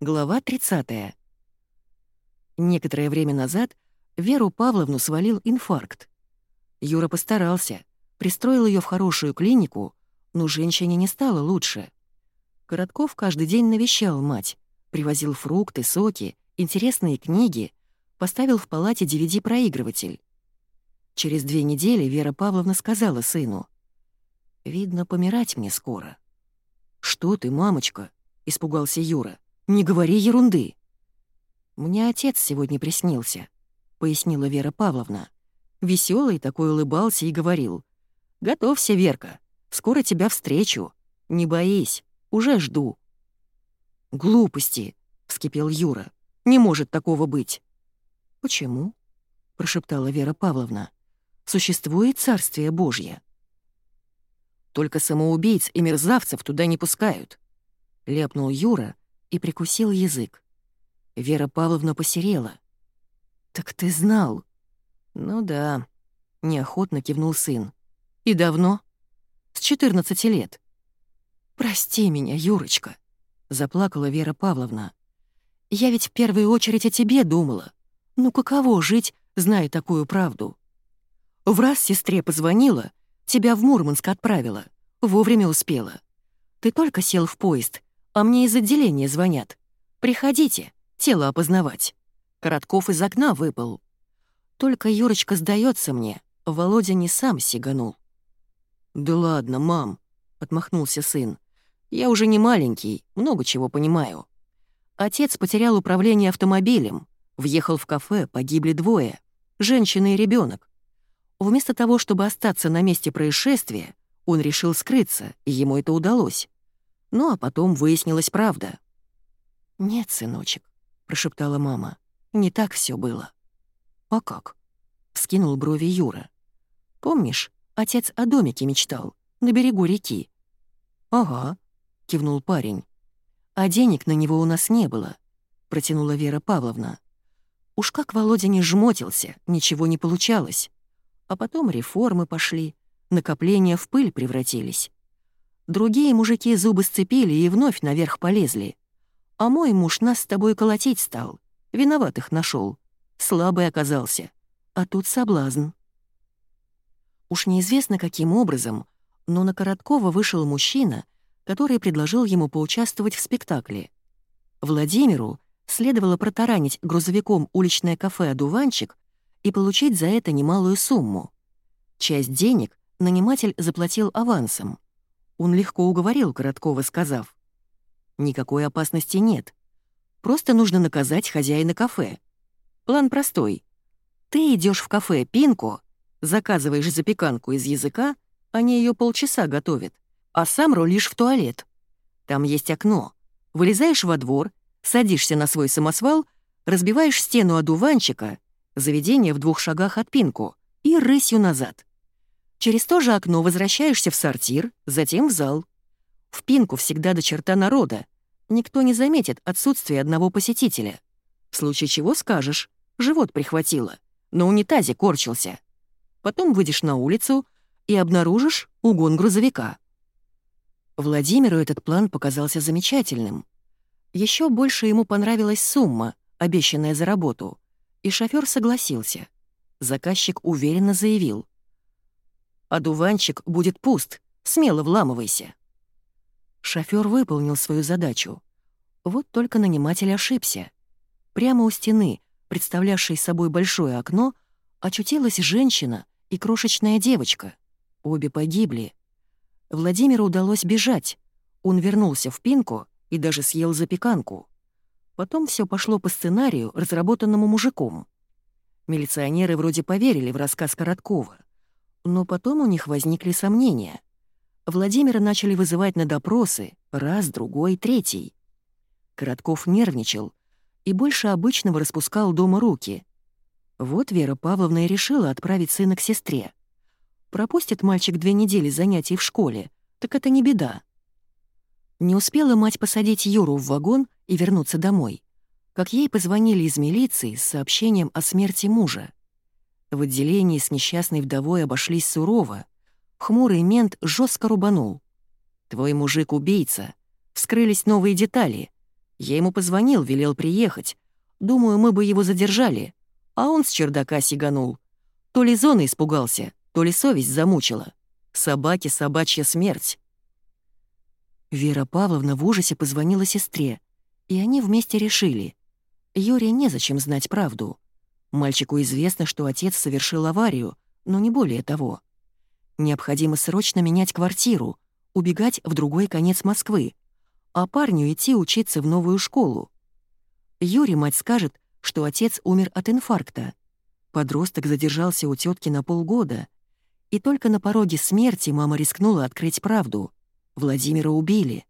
Глава 30. Некоторое время назад Веру Павловну свалил инфаркт. Юра постарался, пристроил ее в хорошую клинику, но женщине не стало лучше. Коротков каждый день навещал мать, привозил фрукты, соки, интересные книги, поставил в палате DVD-проигрыватель. Через две недели Вера Павловна сказала сыну, «Видно, помирать мне скоро». «Что ты, мамочка?» — испугался Юра. «Не говори ерунды». «Мне отец сегодня приснился», — пояснила Вера Павловна. Веселый такой улыбался и говорил. «Готовься, Верка, скоро тебя встречу. Не боись, уже жду». «Глупости», — вскипел Юра. «Не может такого быть». «Почему?» — прошептала Вера Павловна. «Существует Царствие Божье». «Только самоубийц и мерзавцев туда не пускают», — ляпнул Юра и прикусил язык. Вера Павловна посерела. «Так ты знал?» «Ну да», — неохотно кивнул сын. «И давно?» «С 14 лет». «Прости меня, Юрочка», — заплакала Вера Павловна. «Я ведь в первую очередь о тебе думала. Ну каково жить, зная такую правду?» В раз сестре позвонила, тебя в Мурманск отправила. Вовремя успела. Ты только сел в поезд, а мне из отделения звонят. Приходите, тело опознавать. Коротков из окна выпал. Только Юрочка сдается мне, Володя не сам сиганул. «Да ладно, мам», — отмахнулся сын. «Я уже не маленький, много чего понимаю. Отец потерял управление автомобилем, въехал в кафе, погибли двое, женщина и ребенок. Вместо того, чтобы остаться на месте происшествия, он решил скрыться, и ему это удалось. Ну а потом выяснилась правда. «Нет, сыночек», — прошептала мама, — «не так все было». «А как?» — вскинул брови Юра. «Помнишь, отец о домике мечтал, на берегу реки?» «Ага», — кивнул парень. «А денег на него у нас не было», — протянула Вера Павловна. Уж как Володя не жмотился, ничего не получалось. А потом реформы пошли, накопления в пыль превратились. Другие мужики зубы сцепили и вновь наверх полезли. А мой муж нас с тобой колотить стал. Виноватых нашел. Слабый оказался. А тут соблазн. Уж неизвестно каким образом, но на Короткова вышел мужчина, который предложил ему поучаствовать в спектакле. Владимиру следовало протаранить грузовиком уличное кафе «Одуванчик» и получить за это немалую сумму. Часть денег наниматель заплатил авансом. Он легко уговорил Короткова, сказав, «Никакой опасности нет. Просто нужно наказать хозяина кафе. План простой. Ты идешь в кафе «Пинку», заказываешь запеканку из языка, они ее полчаса готовят, а сам рулишь в туалет. Там есть окно. Вылезаешь во двор, садишься на свой самосвал, разбиваешь стену одуванчика, заведение в двух шагах от Пинку, и рысью назад. Через то же окно возвращаешься в сортир, затем в зал. В Пинку всегда до черта народа. Никто не заметит отсутствие одного посетителя. В случае чего скажешь, живот прихватило, на унитазе корчился. Потом выйдешь на улицу и обнаружишь угон грузовика. Владимиру этот план показался замечательным. Еще больше ему понравилась сумма, обещанная за работу, и шофер согласился. Заказчик уверенно заявил — Одуванчик будет пуст, смело вламывайся». Шофёр выполнил свою задачу. Вот только наниматель ошибся. Прямо у стены, представлявшей собой большое окно, очутилась женщина и крошечная девочка. Обе погибли. Владимиру удалось бежать. Он вернулся в Пинку и даже съел запеканку. Потом все пошло по сценарию, разработанному мужиком. Милиционеры вроде поверили в рассказ Короткова. Но потом у них возникли сомнения. Владимира начали вызывать на допросы, раз, другой, третий. Коротков нервничал и больше обычного распускал дома руки. Вот Вера Павловна и решила отправить сына к сестре. Пропустит мальчик две недели занятий в школе, так это не беда. Не успела мать посадить Юру в вагон и вернуться домой, как ей позвонили из милиции с сообщением о смерти мужа. В отделении с несчастной вдовой обошлись сурово. Хмурый мент жестко рубанул. «Твой мужик — убийца. Вскрылись новые детали. Я ему позвонил, велел приехать. Думаю, мы бы его задержали. А он с чердака сиганул. То ли зона испугался, то ли совесть замучила. Собаке собачья смерть. Вера Павловна в ужасе позвонила сестре, и они вместе решили. Юре незачем знать правду. Мальчику известно, что отец совершил аварию, но не более того. Необходимо срочно менять квартиру, убегать в другой конец Москвы, а парню идти учиться в новую школу. Юре мать скажет, что отец умер от инфаркта. Подросток задержался у тетки на полгода, и только на пороге смерти мама рискнула открыть правду. Владимира убили.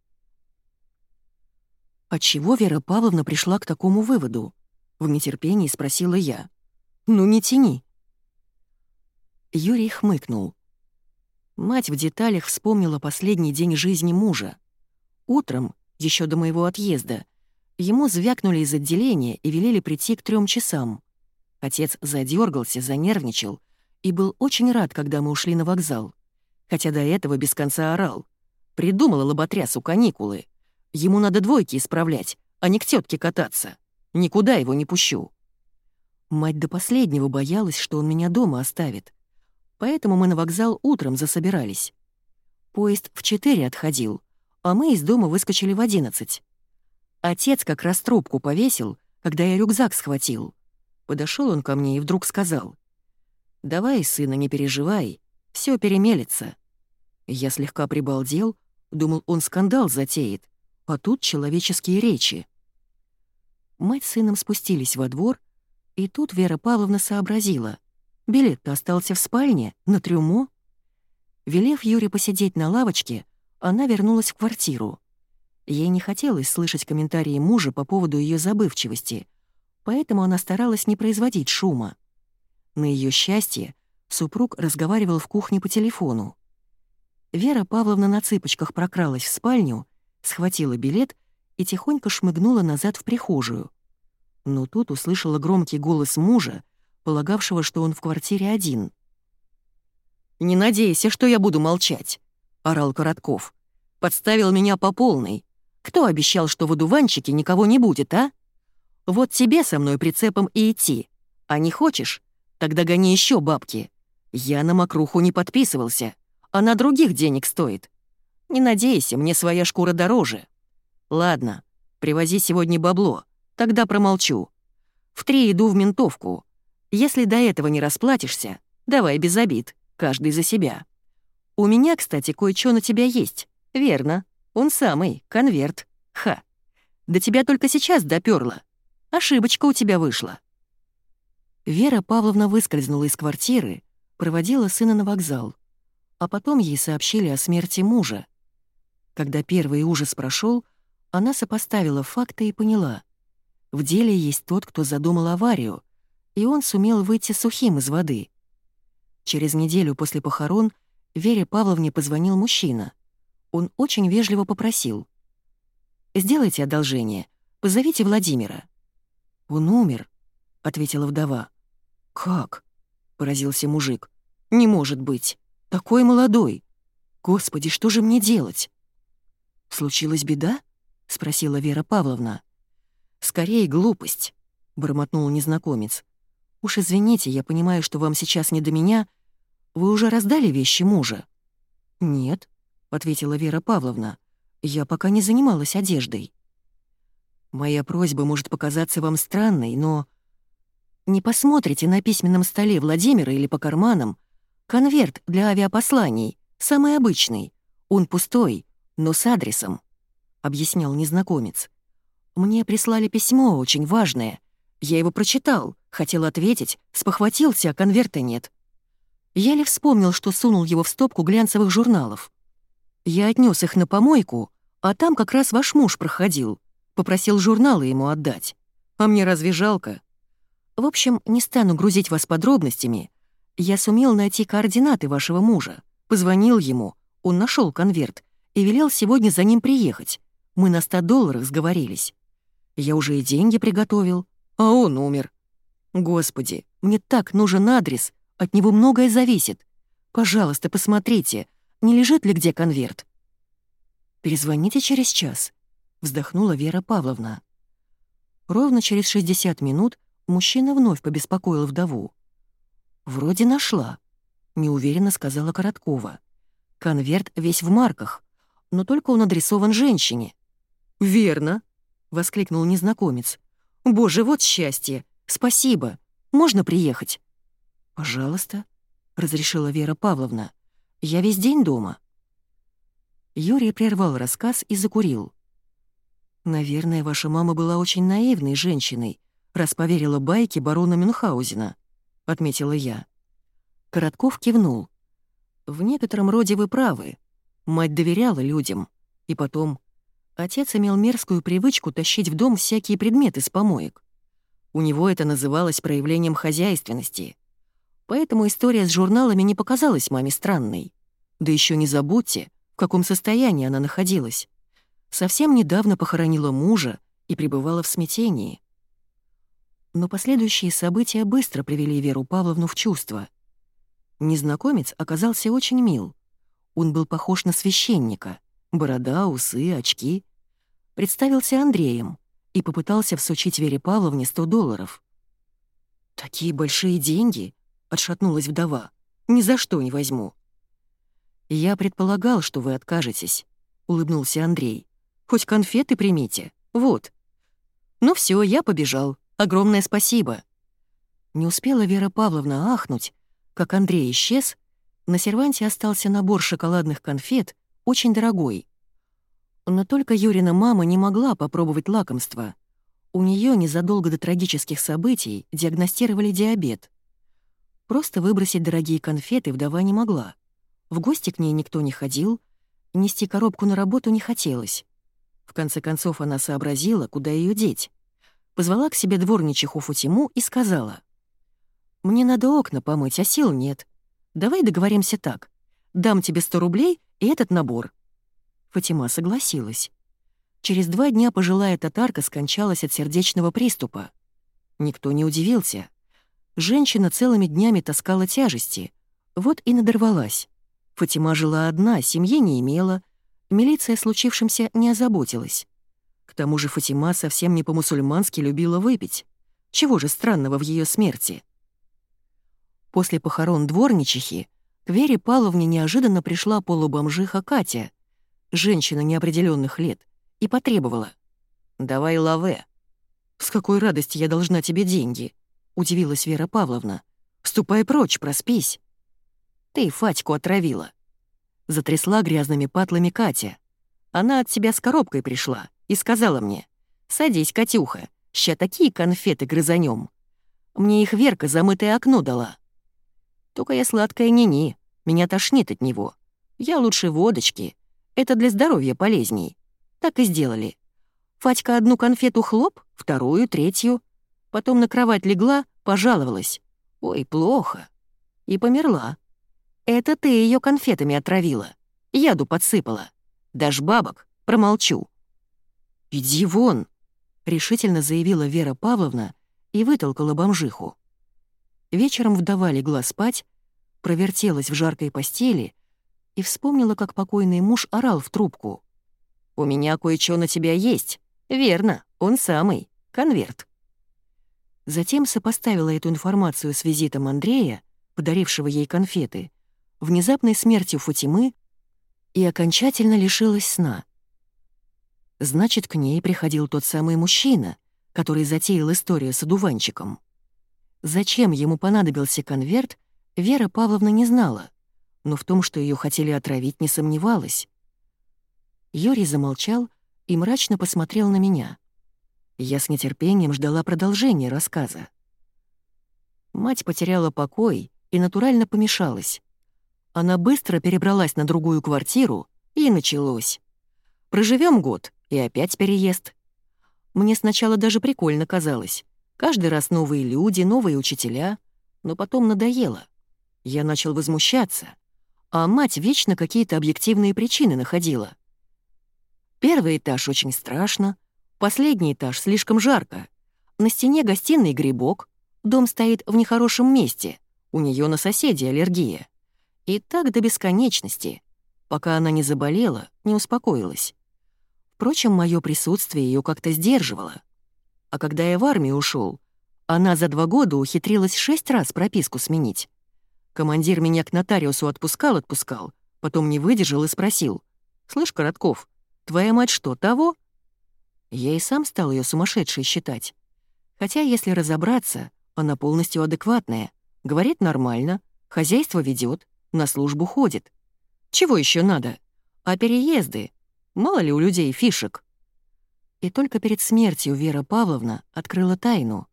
Отчего Вера Павловна пришла к такому выводу? В нетерпении спросила я. «Ну не тяни». Юрий хмыкнул. Мать в деталях вспомнила последний день жизни мужа. Утром, еще до моего отъезда, ему звякнули из отделения и велели прийти к трем часам. Отец задергался, занервничал и был очень рад, когда мы ушли на вокзал. Хотя до этого без конца орал. Придумала лоботрясу каникулы. Ему надо двойки исправлять, а не к тетке кататься. Никуда его не пущу. Мать до последнего боялась, что он меня дома оставит. Поэтому мы на вокзал утром засобирались. Поезд в четыре отходил, а мы из дома выскочили в одиннадцать. Отец как раз трубку повесил, когда я рюкзак схватил. Подошел он ко мне и вдруг сказал. «Давай, сына, не переживай, все перемелется». Я слегка прибалдел, думал, он скандал затеет, а тут человеческие речи. Мать с сыном спустились во двор, и тут Вера Павловна сообразила. Билет-то остался в спальне, на трюмо. Велев Юре посидеть на лавочке, она вернулась в квартиру. Ей не хотелось слышать комментарии мужа по поводу ее забывчивости, поэтому она старалась не производить шума. На ее счастье супруг разговаривал в кухне по телефону. Вера Павловна на цыпочках прокралась в спальню, схватила билет и тихонько шмыгнула назад в прихожую. Но тут услышала громкий голос мужа, полагавшего, что он в квартире один. «Не надейся, что я буду молчать», — орал Коротков. «Подставил меня по полной. Кто обещал, что в одуванчике никого не будет, а? Вот тебе со мной прицепом и идти. А не хочешь? Тогда гони еще бабки. Я на мокруху не подписывался. Она других денег стоит. Не надейся, мне своя шкура дороже. Ладно, привози сегодня бабло, тогда промолчу. В три иду в ментовку. Если до этого не расплатишься, давай без обид, каждый за себя. У меня, кстати, кое-что на тебя есть. Верно, он самый, конверт. Ха. До тебя только сейчас допёрло. Ошибочка у тебя вышла. Вера Павловна выскользнула из квартиры, проводила сына на вокзал. А потом ей сообщили о смерти мужа. Когда первый ужас прошел, она сопоставила факты и поняла. В деле есть тот, кто задумал аварию, и он сумел выйти сухим из воды. Через неделю после похорон Вере Павловне позвонил мужчина. Он очень вежливо попросил. «Сделайте одолжение, позовите Владимира». «Он умер», — ответила вдова. «Как?» — поразился мужик. «Не может быть. Такой молодой. Господи, что же мне делать?» «Случилась беда?» — спросила Вера Павловна. «Скорее глупость», — бормотнул незнакомец. «Уж извините, я понимаю, что вам сейчас не до меня. Вы уже раздали вещи мужа?» «Нет», — ответила Вера Павловна. «Я пока не занималась одеждой». «Моя просьба может показаться вам странной, но...» «Не посмотрите на письменном столе Владимира или по карманам. Конверт для авиапосланий, самый обычный. Он пустой, но с адресом», — объяснял незнакомец. «Мне прислали письмо очень важное. Я его прочитал, хотел ответить, спохватился, а конверта нет. Еле вспомнил, что сунул его в стопку глянцевых журналов. Я отнес их на помойку, а там как раз ваш муж проходил. Попросил журналы ему отдать. А мне разве жалко? В общем, не стану грузить вас подробностями. Я сумел найти координаты вашего мужа. Позвонил ему, он нашел конверт и велел сегодня за ним приехать. Мы на 100 долларах сговорились. Я уже и деньги приготовил, а он умер. Господи, мне так нужен адрес, от него многое зависит. Пожалуйста, посмотрите, не лежит ли где конверт. «Перезвоните через час», — вздохнула Вера Павловна. Ровно через 60 минут мужчина вновь побеспокоил вдову. «Вроде нашла», — неуверенно сказала Короткова. «Конверт весь в марках, но только он адресован женщине». «Верно», — воскликнул незнакомец. «Боже, вот счастье! Спасибо! Можно приехать?» «Пожалуйста», — разрешила Вера Павловна. «Я весь день дома». Юрий прервал рассказ и закурил. «Наверное, ваша мама была очень наивной женщиной, раз поверила байке барона Мюнхгаузена», — отметила я. Коротков кивнул. «В некотором роде вы правы. Мать доверяла людям. И потом, отец имел мерзкую привычку тащить в дом всякие предметы с помоек. У него это называлось проявлением хозяйственности. Поэтому история с журналами не показалась маме странной. Да еще не забудьте, в каком состоянии она находилась совсем недавно похоронила мужа и пребывала в смятении. Но последующие события быстро привели Веру Павловну в чувство. Незнакомец оказался очень мил. Он был похож на священника. Борода, усы, очки. Представился Андреем и попытался всучить Вере Павловне 100 долларов. «Такие большие деньги!» — отшатнулась вдова. «Ни за что не возьму». «Я предполагал, что вы откажетесь», — улыбнулся Андрей. Хоть конфеты примите. Вот. Ну все, я побежал. Огромное спасибо. Не успела Вера Павловна ахнуть, как Андрей исчез, на серванте остался набор шоколадных конфет, очень дорогой. Но только Юрина мама не могла попробовать лакомство. У нее незадолго до трагических событий диагностировали диабет. Просто выбросить дорогие конфеты вдова не могла. В гости к ней никто не ходил, нести коробку на работу не хотелось. В конце концов она сообразила, куда ее деть. Позвала к себе дворничиху Футиму и сказала. «Мне надо окна помыть, а сил нет. Давай договоримся так. Дам тебе 100 рублей и этот набор». Фатима согласилась. Через два дня пожилая татарка скончалась от сердечного приступа. Никто не удивился. Женщина целыми днями таскала тяжести. Вот и надорвалась. Фатима жила одна, семьи не имела, Милиция случившимся не озаботилась. К тому же Фатима совсем не по-мусульмански любила выпить. Чего же странного в ее смерти? После похорон дворничихи к Вере Павловне неожиданно пришла полубомжиха Катя, женщина неопределенных лет, и потребовала. «Давай лаве». «С какой радости я должна тебе деньги?» — удивилась Вера Павловна. «Ступай прочь, проспись». «Ты Фатьку отравила», Затрясла грязными патлами Катя. Она от себя с коробкой пришла и сказала мне, «Садись, Катюха, ща такие конфеты грызанем. Мне их Верка замытое окно дала. Только я сладкая не-не, меня тошнит от него. Я лучше водочки, это для здоровья полезней. Так и сделали. Фатька одну конфету хлоп, вторую, третью. Потом на кровать легла, пожаловалась. Ой, плохо. И померла. Это ты ее конфетами отравила. Яду подсыпала. Дашь бабок, промолчу». «Иди вон», — решительно заявила Вера Павловна и вытолкала бомжиху. Вечером вдова легла спать, провертелась в жаркой постели и вспомнила, как покойный муж орал в трубку. «У меня кое-что на тебя есть. Верно, он самый. Конверт». Затем сопоставила эту информацию с визитом Андрея, подарившего ей конфеты, внезапной смертью Фатимы и окончательно лишилась сна. Значит, к ней приходил тот самый мужчина, который затеял историю с одуванчиком. Зачем ему понадобился конверт, Вера Павловна не знала, но в том, что ее хотели отравить, не сомневалась. Юрий замолчал и мрачно посмотрел на меня. Я с нетерпением ждала продолжения рассказа. Мать потеряла покой и натурально помешалась. Она быстро перебралась на другую квартиру, и началось. Проживем год, и опять переезд. Мне сначала даже прикольно казалось. Каждый раз новые люди, новые учителя. Но потом надоело. Я начал возмущаться. А мать вечно какие-то объективные причины находила. Первый этаж очень страшно, последний этаж слишком жарко. На стене гостиной грибок, дом стоит в нехорошем месте, у нее на соседей аллергия. И так до бесконечности, пока она не заболела, не успокоилась. Впрочем, мое присутствие ее как-то сдерживало. А когда я в армию ушел, она за два года ухитрилась шесть раз прописку сменить. Командир меня к нотариусу отпускал-отпускал, потом не выдержал и спросил. «Слышь, Коротков, твоя мать что, того?» Я и сам стал ее сумасшедшей считать. Хотя, если разобраться, она полностью адекватная, говорит нормально, хозяйство ведет, на службу ходит. Чего еще надо? А переезды? Мало ли у людей фишек. И только перед смертью Вера Павловна открыла тайну.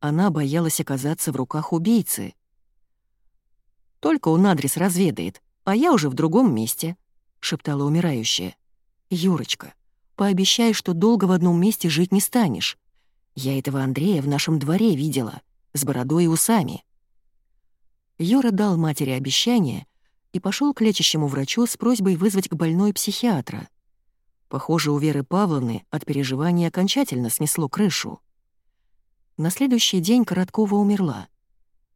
Она боялась оказаться в руках убийцы. «Только он адрес разведает, а я уже в другом месте», — шептала умирающая. «Юрочка, пообещай, что долго в одном месте жить не станешь. Я этого Андрея в нашем дворе видела, с бородой и усами». Юра дал матери обещание и пошел к лечащему врачу с просьбой вызвать к больной психиатра. Похоже, у Веры Павловны от переживания окончательно снесло крышу. На следующий день Короткова умерла.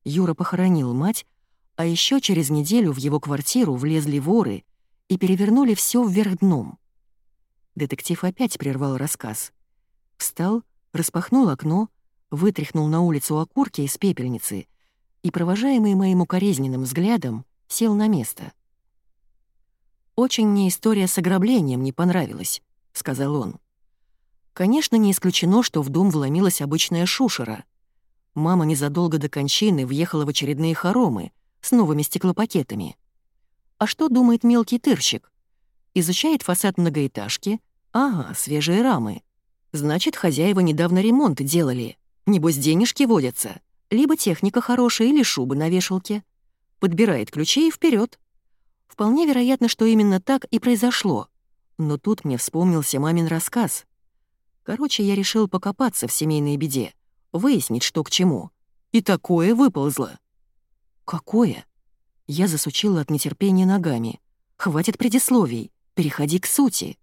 Юра похоронил мать, а еще через неделю в его квартиру влезли воры и перевернули все вверх дном. Детектив опять прервал рассказ. Встал, распахнул окно, вытряхнул на улицу окурки из пепельницы и, провожаемый моим укоризненным взглядом, сел на место. «Очень мне история с ограблением не понравилась», — сказал он. Конечно, не исключено, что в дом вломилась обычная шушера. Мама незадолго до кончины въехала в очередные хоромы с новыми стеклопакетами. А что думает мелкий тырщик? Изучает фасад многоэтажки. Ага, свежие рамы. Значит, хозяева недавно ремонт делали. Небось, денежки водятся. Либо техника хорошая, или шубы на вешалке. Подбирает ключи и вперед. Вполне вероятно, что именно так и произошло. Но тут мне вспомнился мамин рассказ. Короче, я решил покопаться в семейной беде, выяснить, что к чему. И такое выползло. Какое? Я засучила от нетерпения ногами. Хватит предисловий, переходи к сути.